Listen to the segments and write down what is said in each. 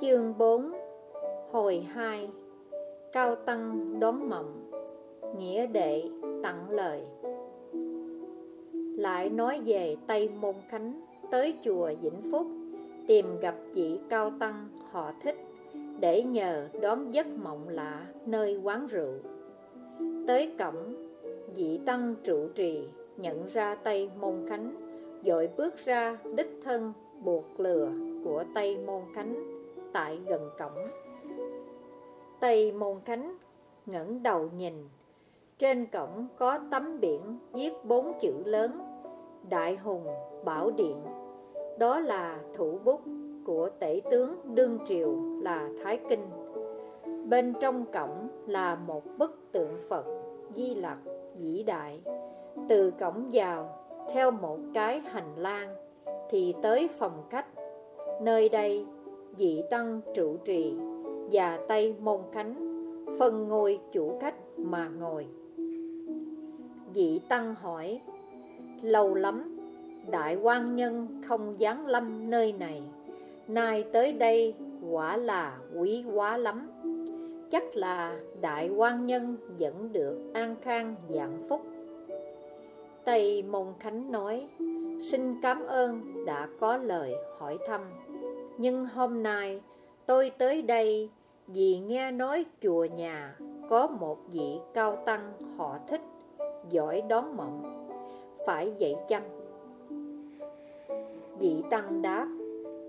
Chương 4 Hồi 2 Cao Tăng đón mộng, Nghĩa đệ tặng lời. Lại nói về Tây Môn Khánh Tới chùa Vĩnh Phúc, Tìm gặp vị Cao Tăng họ thích Để nhờ đón giấc mộng lạ nơi quán rượu. Tới cổng, Vị Tăng trụ trì nhận ra Tây Môn Khánh, Dội bước ra đích thân buộc lừa của Tây Môn Khánh tại gần cổng. Tây Môn Khánh ngẩng đầu nhìn, trên cổng có tấm biển viết bốn chữ lớn Đại Hùng Bảo Điện. Đó là thủ bút của tể tướng đương triều là Thái Kinh. Bên trong cổng là một bức tượng Phật Di Lặc vĩ đại. Từ cổng vào theo một cái hành lang thì tới phòng khách. Nơi đây dị tăng trụ trì và Tây Môn Khánh phân ngôi chủ khách mà ngồi. Dị tăng hỏi, lâu lắm, đại quan nhân không giáng lâm nơi này, nay tới đây quả là quý quá lắm. Chắc là đại quan nhân vẫn được an khang dạng phúc. Tây Môn Khánh nói, xin cảm ơn đã có lời hỏi thăm. Nhưng hôm nay tôi tới đây vì nghe nói chùa nhà có một vị cao tăng họ thích, giỏi đón mộng. Phải vậy chăng? Vị tăng đáp,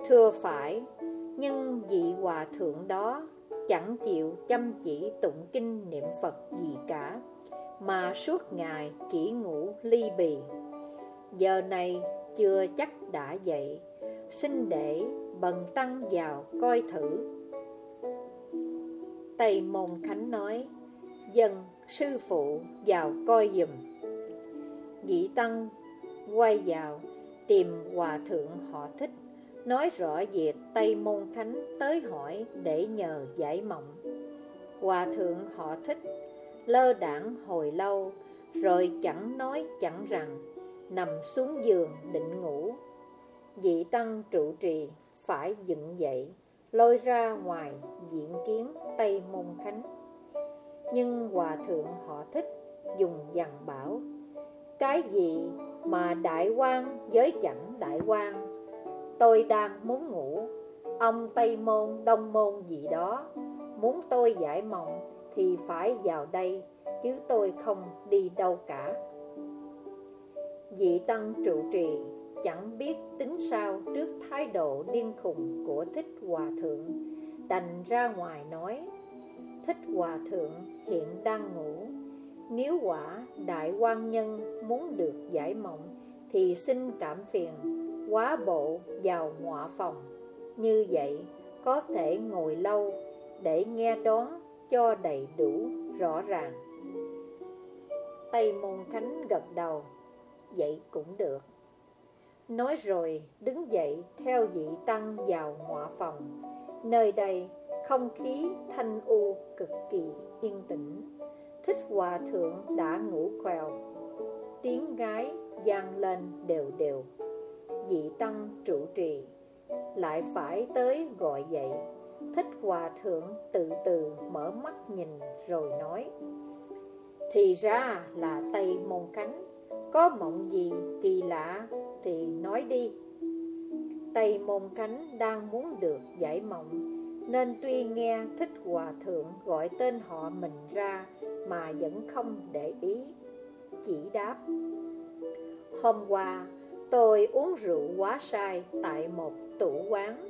thưa phải, nhưng vị hòa thượng đó chẳng chịu chăm chỉ tụng kinh niệm Phật gì cả, mà suốt ngày chỉ ngủ ly bì. Giờ này chưa chắc đã dậy, xin để bần tăng vào coi thử. Tây Môn Khánh nói, Dân, sư phụ, vào coi dùm vị tăng quay vào, tìm hòa thượng họ thích, Nói rõ việc Tây Môn Khánh tới hỏi để nhờ giải mộng. Hòa thượng họ thích, lơ đảng hồi lâu, Rồi chẳng nói chẳng rằng, Nằm xuống giường định ngủ. Dị tăng trụ trì phải dựng dậy, lôi ra ngoài diện kiến Tây Môn Khánh. Nhưng Hòa Thượng họ thích dùng dằn bảo, cái gì mà đại quan với chẳng đại quan, tôi đang muốn ngủ, ông Tây Môn, Đông Môn gì đó, muốn tôi giải mộng thì phải vào đây, chứ tôi không đi đâu cả. Dị tăng trụ trì chẳng biết tính sao trước thái độ điên khùng của Thích Hòa Thượng, đành ra ngoài nói, Thích Hòa Thượng hiện đang ngủ, nếu quả đại quan nhân muốn được giải mộng, thì xin cảm phiền, quá bộ vào ngọa phòng. Như vậy, có thể ngồi lâu để nghe đoán cho đầy đủ rõ ràng. Tây Môn Khánh gật đầu, vậy cũng được. Nói rồi, đứng dậy theo vị tăng vào ngọa phòng. Nơi đây, không khí thanh u cực kỳ yên tĩnh. Thích hòa thượng đã ngủ quèo Tiếng gái gian lên đều đều. Vị tăng trụ trì, Lại phải tới gọi dậy. Thích hòa thượng từ từ mở mắt nhìn rồi nói, Thì ra là Tây Môn Cánh, Có mộng gì kỳ lạ? Thì nói đi. Tây môn cánh đang muốn được giải mộng, Nên tuy nghe thích hòa thượng gọi tên họ mình ra Mà vẫn không để ý, Chỉ đáp, Hôm qua tôi uống rượu quá sai tại một tủ quán,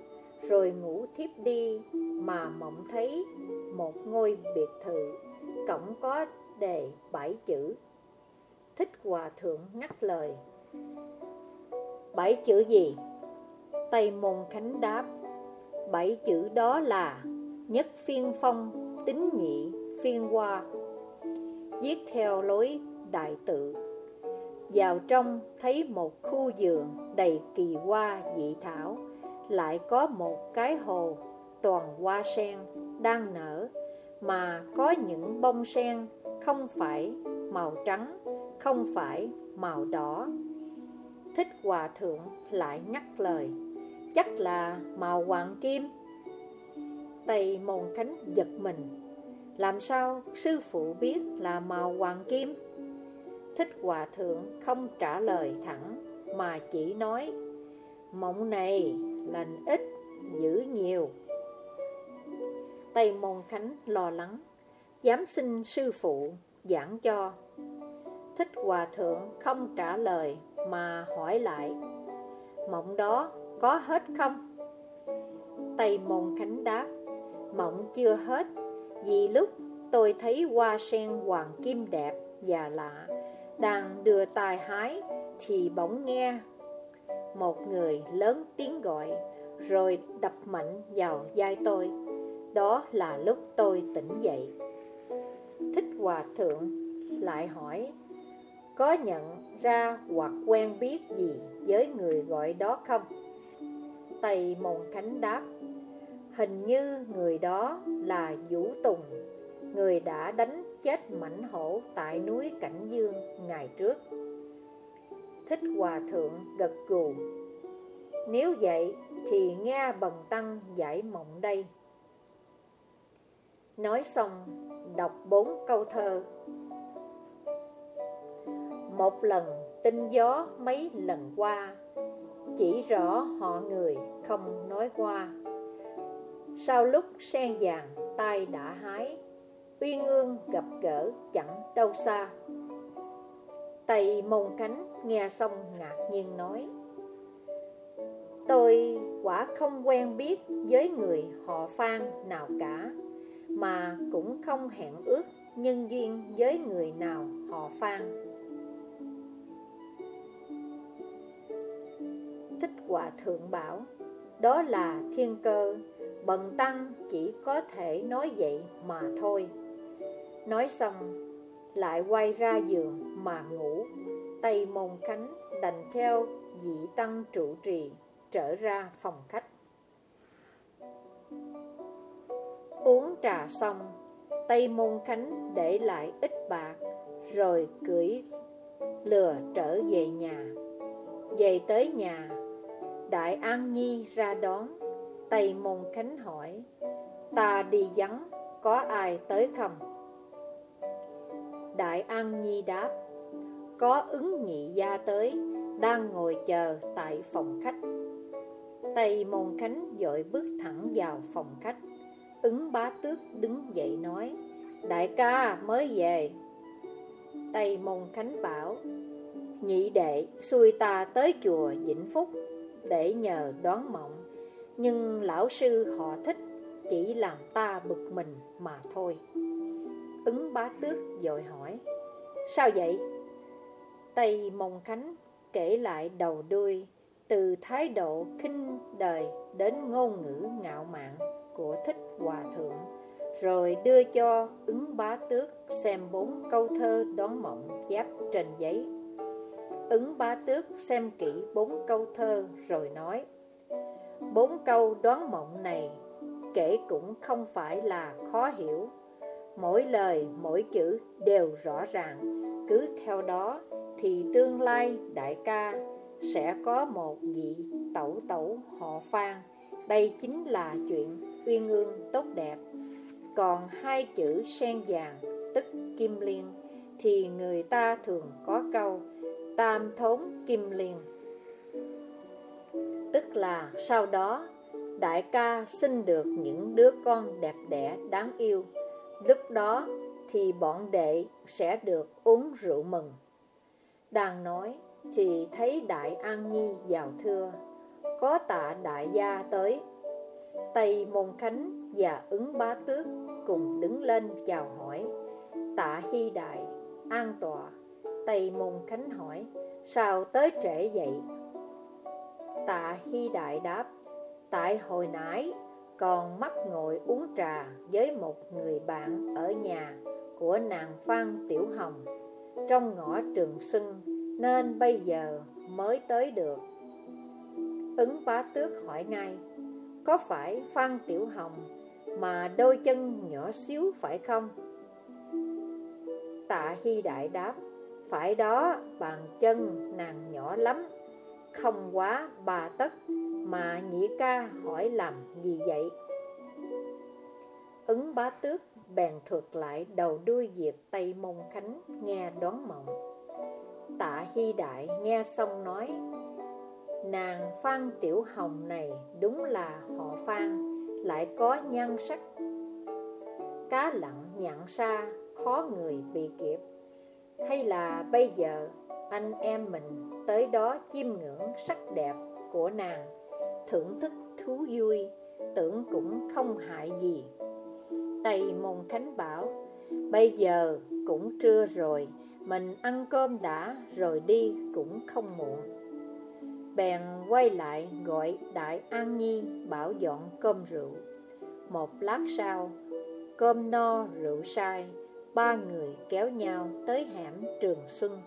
Rồi ngủ thiếp đi mà mộng thấy một ngôi biệt thự, Cổng có đề bảy chữ. Thích hòa thượng ngắt lời Bảy chữ gì? Tây Môn Khánh đáp Bảy chữ đó là Nhất phiên phong, tính nhị, phiên hoa. Viết theo lối đại tự. Vào trong thấy một khu vườn đầy kỳ hoa dị thảo Lại có một cái hồ toàn hoa sen đang nở Mà có những bông sen không phải màu trắng, không phải màu đỏ. Thích hòa thượng lại ngắt lời. Chắc là màu hoàng kim. Tây Môn Khánh giật mình. Làm sao sư phụ biết là màu hoàng kim? Thích Hòa Thượng không trả lời thẳng, Mà chỉ nói Mộng này lành ít, giữ nhiều. Tây Môn Khánh lo lắng, Dám xin sư phụ giảng cho. Thích Hòa Thượng không trả lời mà hỏi lại, Mộng đó có hết không? Tây Môn Khánh đáp, Mộng chưa hết, Vì lúc tôi thấy hoa sen hoàng kim đẹp và lạ, Đang đưa tài hái Thì bỗng nghe Một người lớn tiếng gọi, Rồi đập mạnh vào vai tôi Đó là lúc tôi tỉnh dậy Thích Hòa Thượng lại hỏi, Có nhận ra hoặc quen biết gì với người gọi đó không? Tây Môn Khánh đáp, Hình như người đó là Vũ Tùng, Người đã đánh chết mảnh hổ tại núi Cảnh Dương ngày trước. Thích Hòa Thượng gật gù, Nếu vậy thì nghe Bần Tăng giải mộng đây. Nói xong, đọc bốn câu thơ. Một lần tinh gió mấy lần qua, Chỉ rõ họ người không nói qua. Sau lúc sen vàng, tay đã hái Uyên ương gặp gỡ chẳng đâu xa. Tây môn cánh nghe xong ngạc nhiên nói, Tôi quả không quen biết với người họ Phan nào cả, Mà cũng không hẹn ước nhân duyên với người nào họ Phan. Thích Hòa Thượng bảo. Đó là thiên cơ, Bần tăng chỉ có thể nói vậy mà thôi. Nói xong, Lại quay ra giường mà ngủ. Tay môn khánh đành theo dị tăng trụ trì Trở ra phòng khách. Uống trà xong, Tây môn khánh để lại ít bạc, Rồi cưỡi lừa trở về nhà. Về tới nhà Đại An Nhi ra đón. Tây Môn Khánh hỏi, Ta đi vắng, Có ai tới không? Đại An Nhi đáp, Có ứng nhị gia tới, Đang ngồi chờ tại phòng khách. Tây Môn Khánh dội bước thẳng vào phòng khách. Ứng bá tước đứng dậy nói, Đại ca mới về. Tây Môn Khánh bảo, Nhị đệ xui ta tới chùa Vĩnh Phúc. Để nhờ đoán mộng. Nhưng lão sư họ thích Chỉ làm ta bực mình mà thôi. Ứng bá tước dội hỏi, Sao vậy? Tây Mông Khánh kể lại đầu đuôi Từ thái độ khinh đời đến ngôn ngữ ngạo mạn của Thích Hòa Thượng, Rồi đưa cho ứng bá tước xem bốn câu thơ đón mộng chép trên giấy. Ứng bá tước xem kỹ bốn câu thơ rồi nói Bốn câu đoán mộng này kể cũng không phải là khó hiểu. Mỗi lời, mỗi chữ đều rõ ràng. Cứ theo đó thì tương lai đại ca sẽ có một vị tẩu tẩu họ Phan. Đây chính là chuyện uyên ương tốt đẹp. Còn hai chữ sen vàng tức kim liên Thì người ta thường có câu Tam thốn kim liên. Tức là sau đó Đại ca sinh được những đứa con đẹp đẽ đáng yêu. Lúc đó thì bọn đệ sẽ được uống rượu mừng. Đang nói thì thấy Đại An Nhi vào thưa Có tạ đại gia tới. Tây Môn Khánh và ứng bá tước cùng đứng lên chào hỏi. Tạ Hy Đại, an tọa. Tây Môn Khánh hỏi Sao tới trễ vậy? Tạ Hy Đại đáp Tại hồi nãy còn mắc ngồi uống trà với một người bạn ở nhà của nàng Phan Tiểu Hồng trong ngõ Trường Sưng nên bây giờ mới tới được. Ứng bá tước hỏi ngay, có phải Phan Tiểu Hồng mà đôi chân nhỏ xíu phải không? Tạ Hy Đại đáp, phải đó, bàn chân nàng nhỏ lắm, không quá ba tấc mà nhị ca hỏi làm gì vậy? Ứng bá tước bèn thuật lại đầu đuôi việc Tây Môn Khánh nghe đoán mộng. Tạ Hy Đại nghe xong nói, nàng Phan Tiểu Hồng này đúng là họ Phan, lại có nhan sắc. Cá lặng nhặn xa, khó người bị kịp. Hay là bây giờ anh em mình tới đó chiêm ngưỡng sắc đẹp của nàng, thưởng thức thú vui, tưởng cũng không hại gì. Tây Môn Khánh bảo, bây giờ cũng trưa rồi, mình ăn cơm đã rồi đi cũng không muộn. Bèn quay lại gọi Đại An Nhi bảo dọn cơm rượu. Một lát sau, cơm no rượu say, ba người kéo nhau tới hẻm Trường Xuân.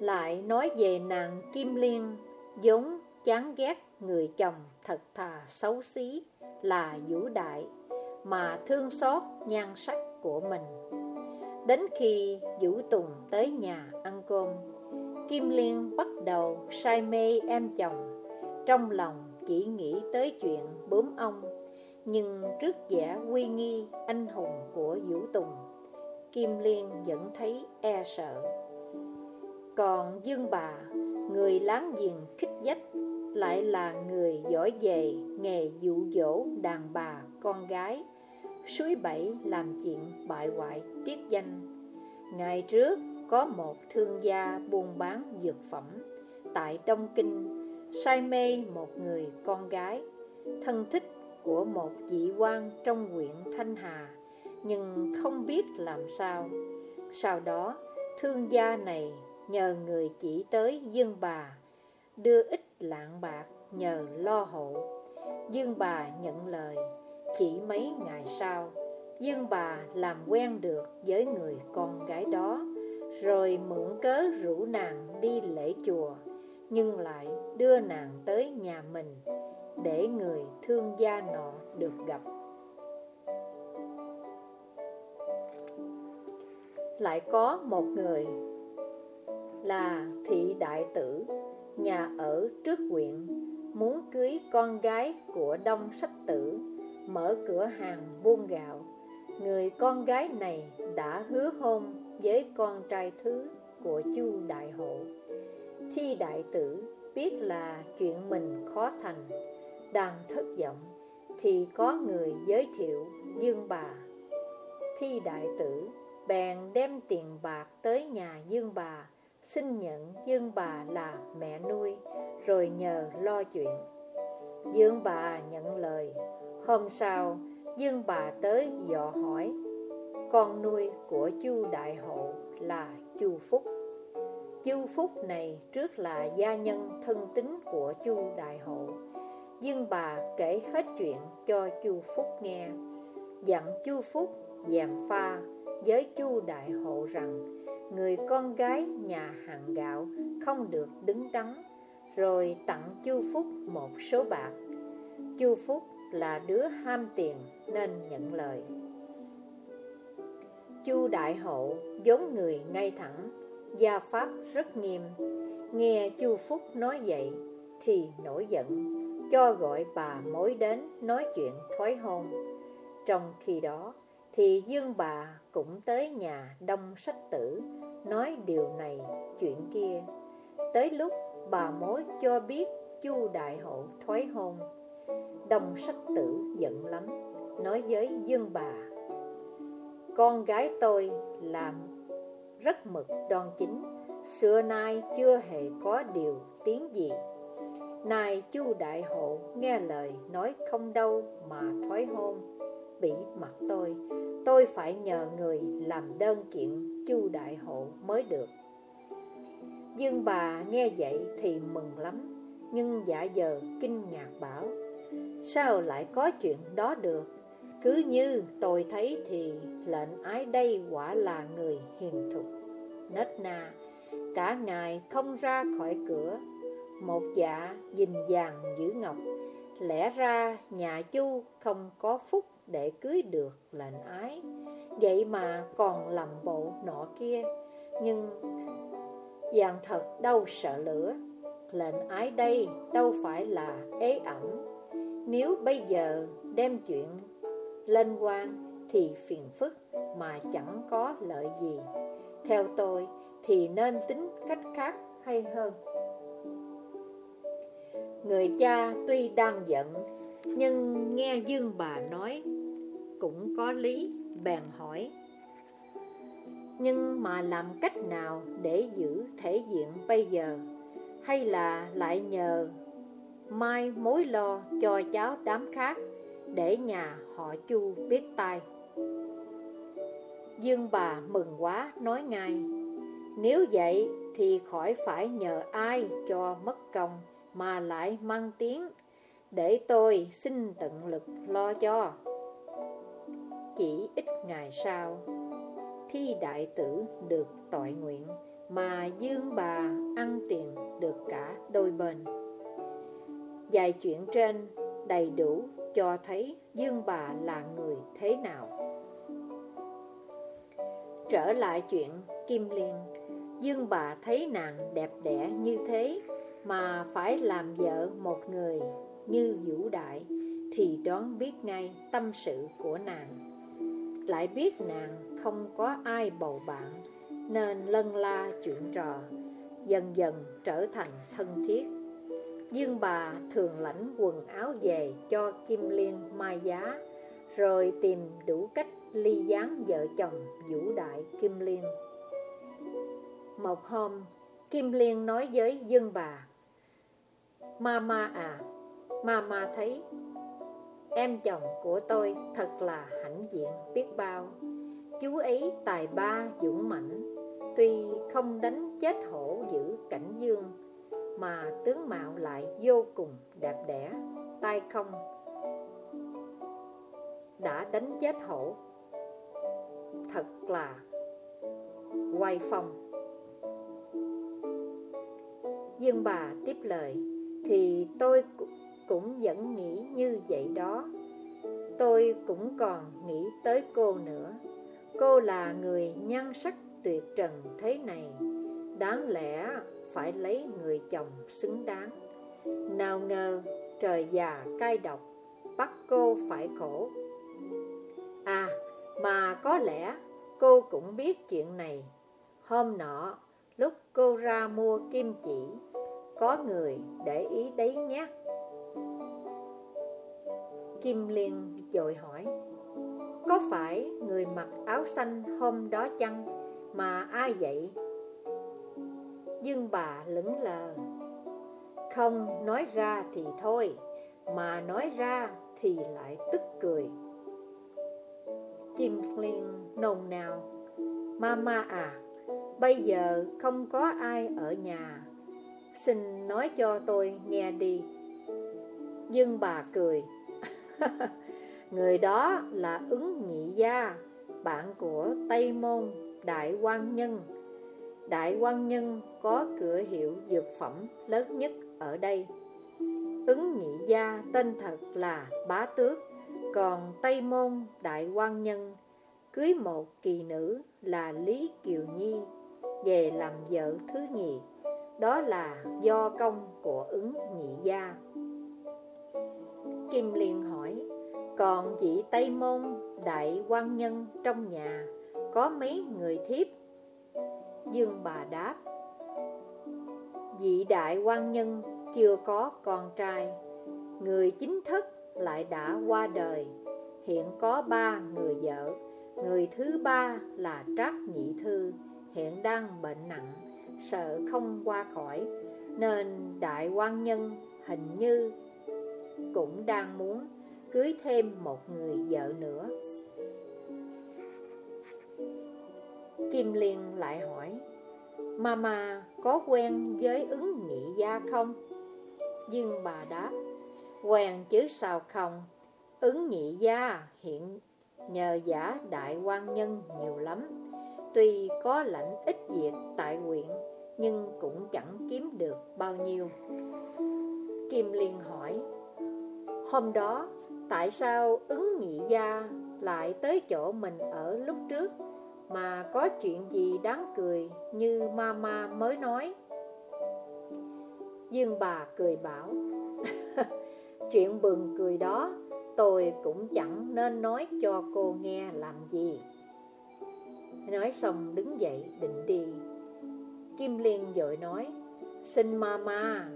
Lại nói về nàng Kim Liên, vốn chán ghét người chồng thật thà xấu xí là vũ đại, mà thương xót nhan sắc của mình. Đến khi Vũ Tùng tới nhà ăn cơm, Kim Liên bắt đầu say mê em chồng, trong lòng chỉ nghĩ tới chuyện bướm ong, nhưng trước vẻ uy nghi anh hùng của Vũ Tùng, Kim Liên vẫn thấy e sợ. Còn Dương bà, người láng giềng khích dách, lại là người giỏi về nghề dụ dỗ đàn bà con gái, suối bảy làm chuyện bại hoại tiết danh. Ngày trước có một thương gia buôn bán dược phẩm tại Đông Kinh, say mê một người con gái, thân thích của một vị quan trong huyện Thanh Hà, nhưng không biết làm sao. Sau đó, thương gia này nhờ người chỉ tới Dương bà, đưa ít lạng bạc nhờ lo hộ. Dương bà nhận lời, chỉ mấy ngày sau, Dương bà làm quen được với người con gái đó, rồi mượn cớ rủ nàng đi lễ chùa, nhưng lại đưa nàng tới nhà mình, để người thương gia nọ được gặp. Lại có một người là thị đại tử, nhà ở trước huyện, muốn cưới con gái của đông sách tử, mở cửa hàng buôn gạo. Người con gái này đã hứa hôn với con trai thứ của chu đại hộ. Thi đại tử biết là chuyện mình khó thành, đang thất vọng, thì có người giới thiệu Dương bà. Thi đại tử bèn đem tiền bạc tới nhà Dương bà, xin nhận Dương bà là mẹ nuôi, rồi nhờ lo chuyện. Dương bà nhận lời, hôm sau Dương bà tới dò hỏi, con nuôi của Chu Đại Hộ là Chu Phúc. Chu Phúc này trước là gia nhân thân tín của Chu Đại Hộ. Dương bà kể hết chuyện cho Chu Phúc nghe, dặn Chu Phúc giảng pha với Chu Đại Hộ rằng người con gái nhà hàng gạo không được đứng đắn, rồi tặng Chu Phúc một số bạc. Chu Phúc là đứa ham tiền nên nhận lời. Chu Đại Hộ giống người ngay thẳng, gia pháp rất nghiêm. Nghe Chu Phúc nói vậy thì nổi giận, cho gọi bà mối đến nói chuyện thoái hôn. Trong khi đó thì Dương bà cũng tới nhà đông sách tử, nói điều này, chuyện kia. Tới lúc bà mối cho biết Chu Đại Hộ thoái hôn, đông sách tử giận lắm, nói với Dương bà. Con gái tôi làm rất mực đoan chính, xưa nay chưa hề có điều tiếng gì. Này Chu Đại Hộ nghe lời nói không đâu mà thoái hôn, bị mặt tôi, tôi phải nhờ người làm đơn kiện Chu Đại Hộ mới được. Dương bà nghe vậy thì mừng lắm, nhưng dạ giờ kinh ngạc bảo, sao lại có chuyện đó được? Cứ như tôi thấy thì lệnh ái đây quả là người hiền thục, nết na, cả ngày không ra khỏi cửa, một dạ dình dàng giữ ngọc, lẽ ra nhà chu không có phúc để cưới được lệnh ái, vậy mà còn làm bộ nọ kia, nhưng dạng thật đâu sợ lửa, lệnh ái đây đâu phải là ế ẩm, Nếu bây giờ đem chuyện lên quan thì phiền phức mà chẳng có lợi gì. Theo tôi thì nên tính cách khác hay hơn. Người cha tuy đang giận, Nhưng nghe Dương bà nói, Cũng có lý, bèn hỏi. Nhưng mà làm cách nào để giữ thể diện bây giờ? Hay là lại nhờ Mai mối lo cho cháu đám khác Để nhà họ chu biết tay Dương bà mừng quá, nói ngay. Nếu vậy thì khỏi phải nhờ ai cho mất công. Mà lại mang tiếng Để tôi xin tận lực lo cho. Chỉ ít ngày sau, Thi đại tử được tội nguyện Mà Dương bà ăn tiền được cả đôi bên. Dài chuyện trên đầy đủ cho thấy Dương bà là người thế nào. Trở lại chuyện Kim Liên, Dương bà thấy nàng đẹp đẽ như thế. Mà phải làm vợ một người như Vũ Đại Thì đoán biết ngay tâm sự của nàng. Lại biết nàng không có ai bầu bạn Nên lân la chuyện trò Dần dần trở thành thân thiết. Dương bà thường lãnh quần áo về cho Kim Liên mai giá Rồi tìm đủ cách ly gián vợ chồng Vũ Đại Kim Liên. Một hôm, Kim Liên nói với Dương bà Mama à, Mama thấy Em chồng của tôi thật là hãnh diện biết bao. Chú ấy tài ba dũng mãnh Tuy không đánh chết hổ giữ cảnh dương Mà tướng mạo lại vô cùng đẹp đẽ tay không Đã đánh chết hổ. Thật là quay phong. Dương bà tiếp lời. Thì tôi cũng vẫn nghĩ như vậy đó. Tôi cũng còn nghĩ tới cô nữa. Cô là người nhan sắc tuyệt trần thế này. Đáng lẽ phải lấy người chồng xứng đáng. Nào ngờ trời già cay độc, Bắt cô phải khổ. À mà có lẽ cô cũng biết chuyện này. Hôm nọ, lúc cô ra mua kim chỉ có người để ý đấy nhé. Kim Liên dội hỏi, Có phải người mặc áo xanh hôm đó chăng Mà ai vậy? Dương bà lững lờ, Không nói ra thì thôi, Mà nói ra thì lại tức cười. Kim Liên nồng nào Mama à Bây giờ không có ai ở nhà Xin nói cho tôi nghe đi Dương bà cười. cười Người đó là ứng nhị gia, Bạn của Tây Môn, Đại quan Nhân Đại quan Nhân có cửa hiệu dược phẩm lớn nhất ở đây Ứng nhị gia tên thật là Bá Tước, còn Tây Môn, Đại quan Nhân cưới một kỳ nữ là Lý Kiều Nhi về làm vợ thứ nhì. Đó là do công của ứng nhị gia. Kim Liên hỏi, còn vị Tây Môn Đại quan Nhân trong nhà có mấy người thiếp? Dương bà đáp, vị Đại quan Nhân chưa có con trai, người chính thức lại đã qua đời Hiện có ba người vợ Người thứ ba là Trác Nhị Thư Hiện đang bệnh nặng Sợ không qua khỏi, Nên đại quan nhân hình như Cũng đang muốn cưới thêm một người vợ nữa. Kim Liên lại hỏi, Mama có quen với ứng nhị gia không? Dương bà đáp, Quen chứ sao không? Ứng nhị gia hiện nhờ giả đại quan nhân nhiều lắm. Tuy có lãnh ít việc tại huyện nhưng cũng chẳng kiếm được bao nhiêu. Kim Liên hỏi, Hôm đó tại sao ứng nhị gia lại tới chỗ mình ở lúc trước Mà có chuyện gì đáng cười như mama mới nói? Dương bà cười bảo, Chuyện bừng cười đó Tôi cũng chẳng nên nói cho cô nghe làm gì. Nói xong đứng dậy định đi. Kim Liên dội nói, Xin mama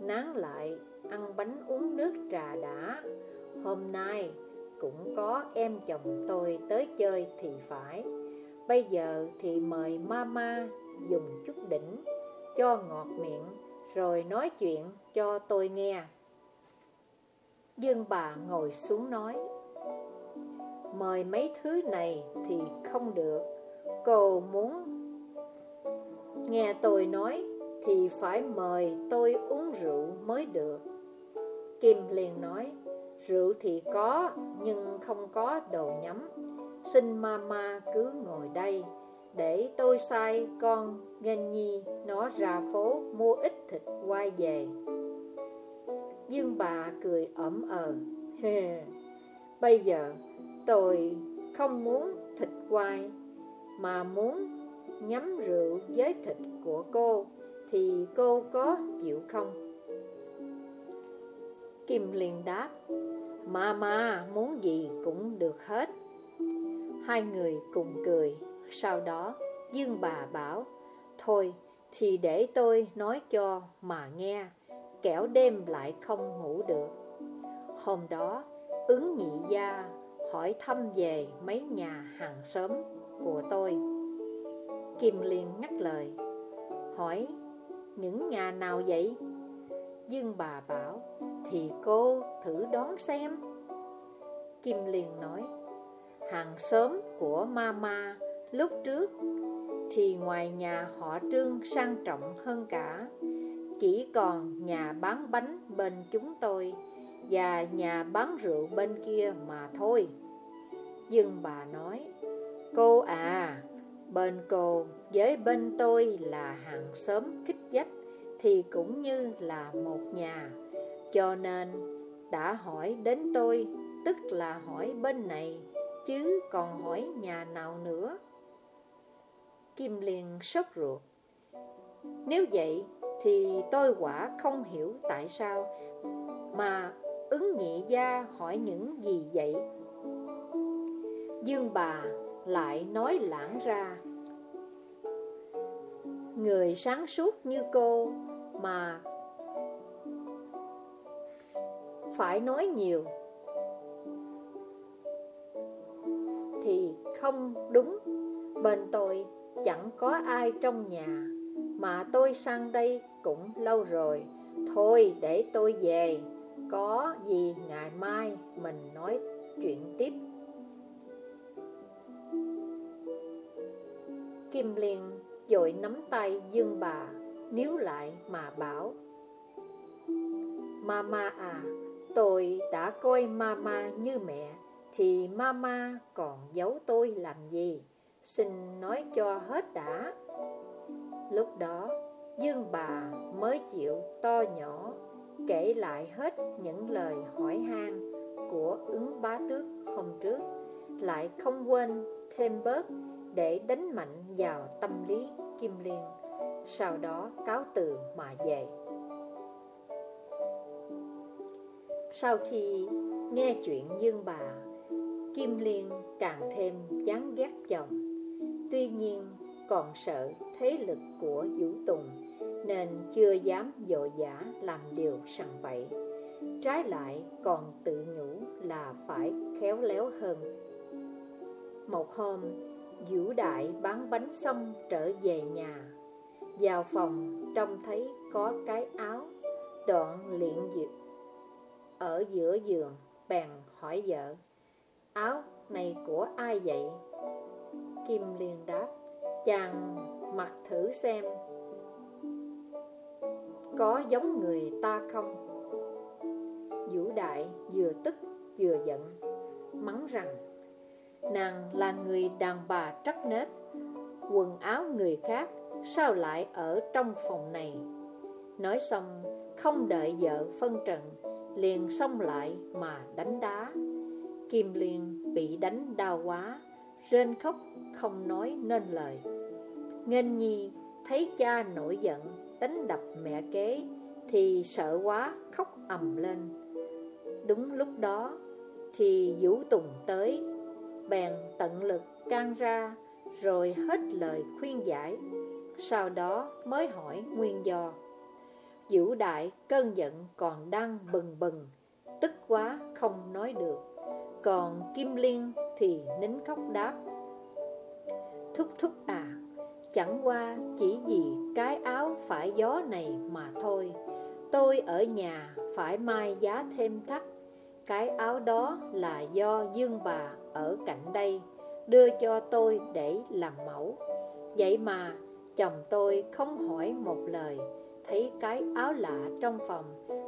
Nán lại, Ăn bánh uống nước trà đã. Hôm nay cũng có em chồng tôi tới chơi thì phải. Bây giờ thì mời mama dùng chút đỉnh, Cho ngọt miệng, Rồi nói chuyện cho tôi nghe. Dương bà ngồi xuống nói, Mời mấy thứ này thì không được. Cô muốn nghe tôi nói Thì phải mời tôi uống rượu mới được. Kim liền nói, Rượu thì có, nhưng không có đồ nhắm. Xin mama cứ ngồi đây, Để tôi sai con Ngân Nhi nó ra phố mua ít thịt quay về. Dương bà cười ẩm ờ Bây giờ tôi không muốn thịt quay, Mà muốn nhắm rượu với thịt của cô Thì cô có chịu không? Kim liền đáp Mama muốn gì cũng được hết Hai người cùng cười Sau đó Dương bà bảo Thôi thì để tôi nói cho mà nghe kẻo đêm lại không ngủ được. Hôm đó, ứng nhị gia hỏi thăm về mấy nhà hàng xóm của tôi. Kim Liên ngắt lời, hỏi những nhà nào vậy? Dương bà bảo, thì cô thử đoán xem. Kim Liên nói, hàng xóm của Mama lúc trước thì ngoài nhà họ trương sang trọng hơn cả chỉ còn nhà bán bánh bên chúng tôi Và nhà bán rượu bên kia mà thôi Dương bà nói Cô à Bên cô với bên tôi là hàng xóm kích dách Thì cũng như là một nhà. Cho nên đã hỏi đến tôi, Tức là hỏi bên này, Chứ còn hỏi nhà nào nữa? Kim Liên sốt ruột. Nếu vậy thì tôi quả không hiểu tại sao mà ứng nhị gia hỏi những gì vậy. Dương bà lại nói lãng ra. Người sáng suốt như cô mà phải nói nhiều thì không đúng. Bên tôi chẳng có ai trong nhà mà tôi sang đây cũng lâu rồi. Thôi để tôi về, Có gì ngày mai mình nói chuyện tiếp. Kim Liên dội nắm tay Dương bà, Níu lại mà bảo, Mama à Tôi đã coi Mama như mẹ, Thì Mama còn giấu tôi làm gì? Xin nói cho hết đã. Lúc đó, Dương bà mới chịu to nhỏ, Kể lại hết những lời hỏi han Của ứng bá tước hôm trước, Lại không quên thêm bớt để đánh mạnh vào tâm lý Kim Liên Sau đó cáo từ mà về Sau khi nghe chuyện Dương bà Kim Liên càng thêm chán ghét chồng Tuy nhiên còn sợ thế lực của Vũ Tùng nên chưa dám dội dã làm điều sằng bậy. Trái lại còn tự nhủ là phải khéo léo hơn. Một hôm, Vũ Đại bán bánh xong trở về nhà. Vào phòng, trông thấy có cái áo, đoạn liện dịp ở giữa giường, bèn hỏi vợ, Áo này của ai vậy? Kim liền đáp, Chàng mặc thử xem Có giống người ta không Vũ Đại vừa tức vừa giận, Mắng rằng Nàng là người đàn bà trắc nết. Quần áo người khác Sao lại ở trong phòng này? Nói xong, Không đợi vợ phân trần Liền xông lại mà đánh đá. Kim Liên bị đánh đau quá, Rên khóc, không nói nên lời. Nghênh nhi thấy cha nổi giận, Đánh đập mẹ kế, Thì sợ quá, khóc ầm lên. Đúng lúc đó, thì Vũ Tùng tới Bèn tận lực can ra, Rồi hết lời khuyên giải. Sau đó mới hỏi nguyên do. Vũ Đại cơn giận còn đang bừng bừng, Tức quá không nói được. Còn Kim Liên thì nín khóc đáp. Thúc thúc à Chẳng qua chỉ vì cái áo phải gió này mà thôi. Tôi ở nhà phải mai giá thêm thắt. Cái áo đó là do Dương bà ở cạnh đây Đưa cho tôi để làm mẫu Vậy mà chồng tôi không hỏi một lời Thấy cái áo lạ trong phòng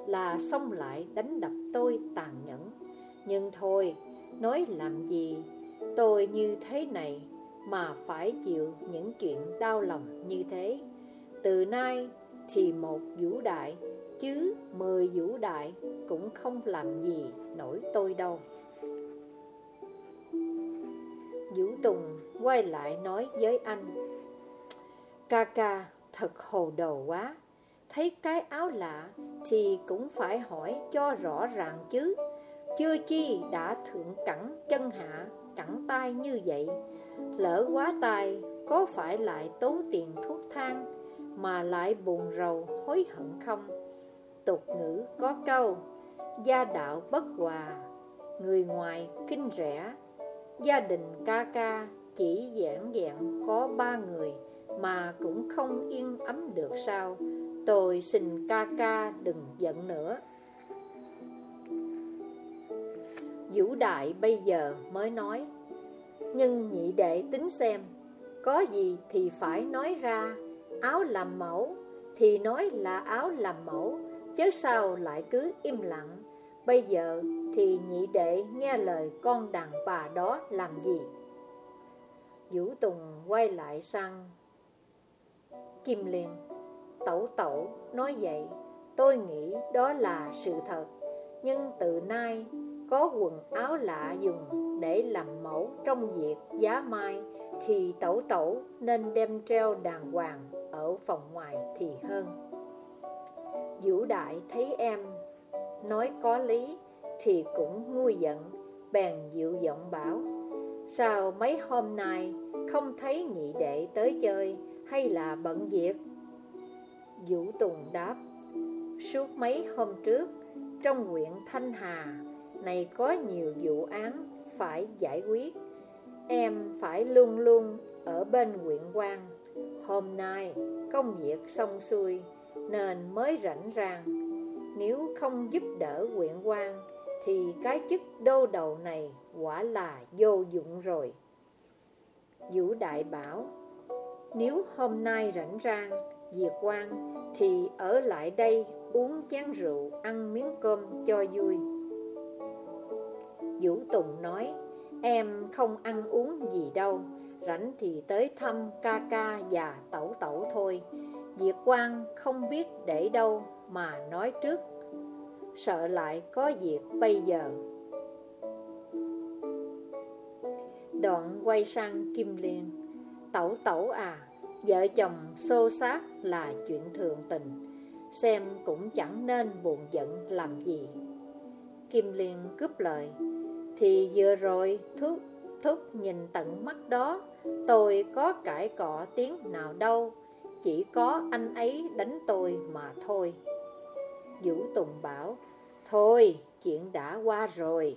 là xông lại đánh đập tôi tàn nhẫn Nhưng thôi, nói làm gì Tôi như thế này mà phải chịu những chuyện đau lòng như thế. Từ nay thì một vũ đại, chứ mười vũ đại cũng không làm gì nổi tôi đâu. Vũ Tùng quay lại nói với anh, Ca ca, thật hồ đồ quá. Thấy cái áo lạ thì cũng phải hỏi cho rõ ràng chứ. Chưa chi đã thượng cẳng chân hạ, cẳng tay như vậy. Lỡ quá tài Có phải lại tốn tiền thuốc thang Mà lại buồn rầu hối hận không? Tục ngữ có câu, Gia đạo bất hòa, Người ngoài kinh rẻ Gia đình ca ca chỉ giản dạng có ba người Mà cũng không yên ấm được sao. Tôi xin ca ca đừng giận nữa. Vũ Đại bây giờ mới nói, nhưng nhị đệ tính xem, Có gì thì phải nói ra. Áo làm mẫu Thì nói là áo làm mẫu, Chứ sao lại cứ im lặng. Bây giờ thì nhị đệ nghe lời con đàn bà đó làm gì Vũ Tùng quay lại sang Kim Liên, Tẩu tẩu nói vậy, Tôi nghĩ đó là sự thật, Nhưng từ nay có quần áo lạ dùng để làm mẫu trong việc giá mai thì tẩu tẩu nên đem treo đàng hoàng ở phòng ngoài thì hơn. Vũ Đại thấy em nói có lý thì cũng nguôi giận, bèn dịu giọng bảo Sao mấy hôm nay không thấy nhị đệ tới chơi hay là bận việc? Vũ Tùng đáp Suốt mấy hôm trước trong huyện Thanh Hà này có nhiều vụ án phải giải quyết. Em phải luôn luôn ở bên huyện quan Hôm nay công việc xong xuôi Nên mới rảnh ràng. Nếu không giúp đỡ huyện quan thì cái chức đô đầu này quả là vô dụng rồi. Vũ Đại bảo, Nếu hôm nay rảnh rang diệt quan Thì ở lại đây uống chén rượu, Ăn miếng cơm cho vui. Vũ Tùng nói, Em không ăn uống gì đâu, Rảnh thì tới thăm ca ca và tẩu tẩu thôi. Diệt quan không biết để đâu mà nói trước Sợ lại có việc bây giờ. Đoạn quay sang Kim Liên. Tẩu tẩu à Vợ chồng xô xát là chuyện thường tình. Xem cũng chẳng nên buồn giận làm gì. Kim Liên cướp lời. Thì vừa rồi thúc thúc nhìn tận mắt đó, Tôi có cãi cọ tiếng nào đâu. Chỉ có anh ấy đánh tôi mà thôi. Vũ Tùng bảo Thôi, chuyện đã qua rồi.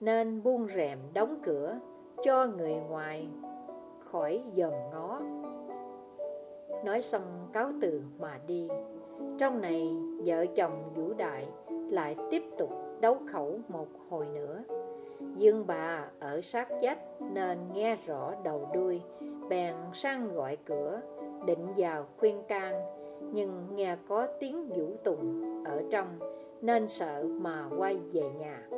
Nên buông rèm đóng cửa, Cho người ngoài khỏi dòm ngó. Nói xong cáo từ mà đi. Trong này, vợ chồng Vũ Đại lại tiếp tục đấu khẩu một hồi nữa. Dương bà ở sát chết nên nghe rõ đầu đuôi, Bèn sang gọi cửa, Định vào khuyên can. Nhưng nghe có tiếng vũ tùng ở trong nên sợ mà quay về nhà.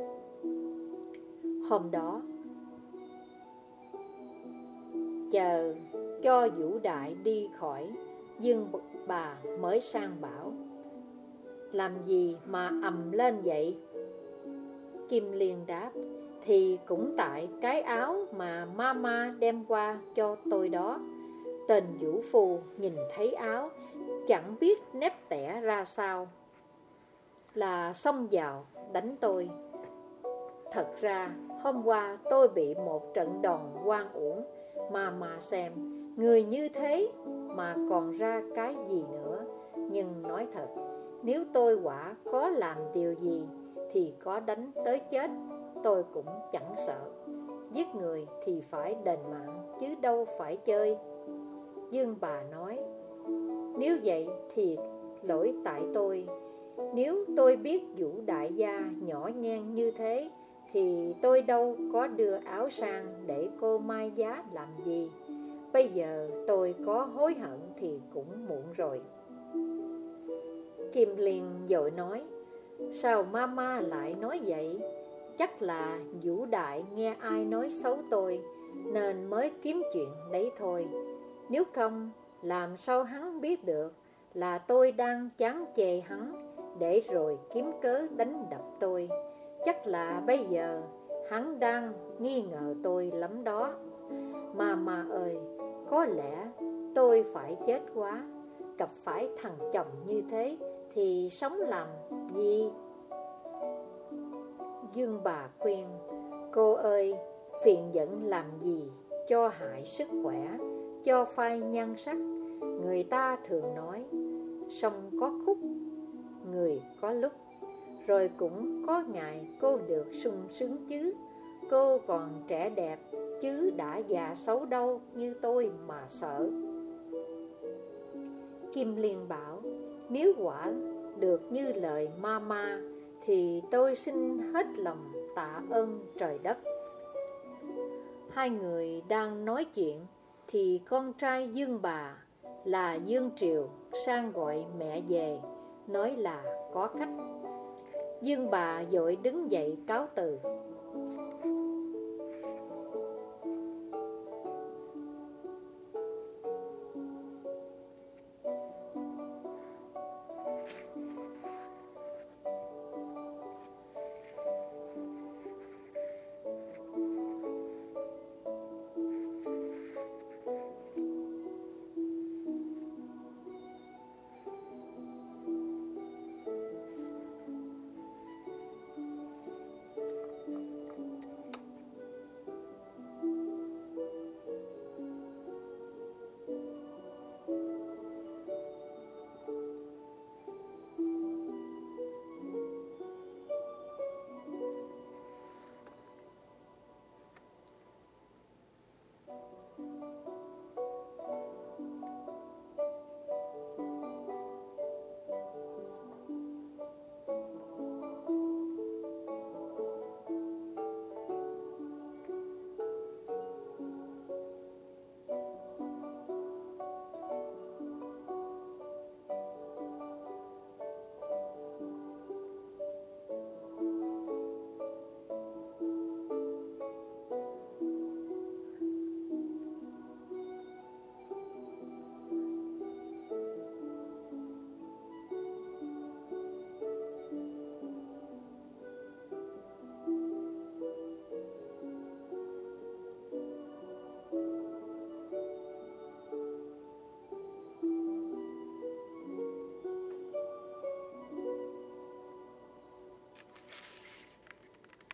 Hôm đó, Chờ cho Vũ Đại đi khỏi Dương bà mới sang bảo, Làm gì mà ầm lên vậy? Kim Liên đáp, thì cũng tại cái áo mà mama đem qua cho tôi đó. Tên vũ phù nhìn thấy áo, Chẳng biết nếp tẻ ra sao. Là xông vào đánh tôi. Thật ra, hôm qua tôi bị một trận đòn quan uổng Mà mà xem, người như thế mà còn ra cái gì nữa. Nhưng nói thật, nếu tôi quả có làm điều gì Thì có đánh tới chết, tôi cũng chẳng sợ. Giết người thì phải đền mạng, chứ đâu phải chơi. Dương bà nói Nếu vậy thì lỗi tại tôi. Nếu tôi biết vũ đại gia nhỏ nhen như thế, Thì tôi đâu có đưa áo sang để cô mai giá làm gì. Bây giờ tôi có hối hận thì cũng muộn rồi. Kim Liên dội nói, Sao mama lại nói vậy? Chắc là Vũ Đại nghe ai nói xấu tôi, Nên mới kiếm chuyện đấy thôi. Nếu không, làm sao hắn biết được Là tôi đang chán chề hắn? Để rồi kiếm cớ đánh đập tôi. Chắc là bây giờ hắn đang nghi ngờ tôi lắm đó. Mà mà ơi Có lẽ tôi phải chết quá. Gặp phải thằng chồng như thế Thì sống làm gì? Dương bà khuyên Cô ơi, phiền giận làm gì? Cho hại sức khỏe Cho phai nhan sắc. Người ta thường nói Sông có khúc Người có lúc Rồi cũng có ngày cô được sung sướng chứ. Cô còn trẻ đẹp Chứ đã già xấu đâu Như tôi mà sợ. Kim Liên bảo Nếu quả được như lời mama thì tôi xin hết lòng tạ ơn trời đất. Hai người đang nói chuyện thì con trai Dương bà là Dương Triều sang gọi mẹ về, nói là có khách. Dương bà dội đứng dậy cáo từ.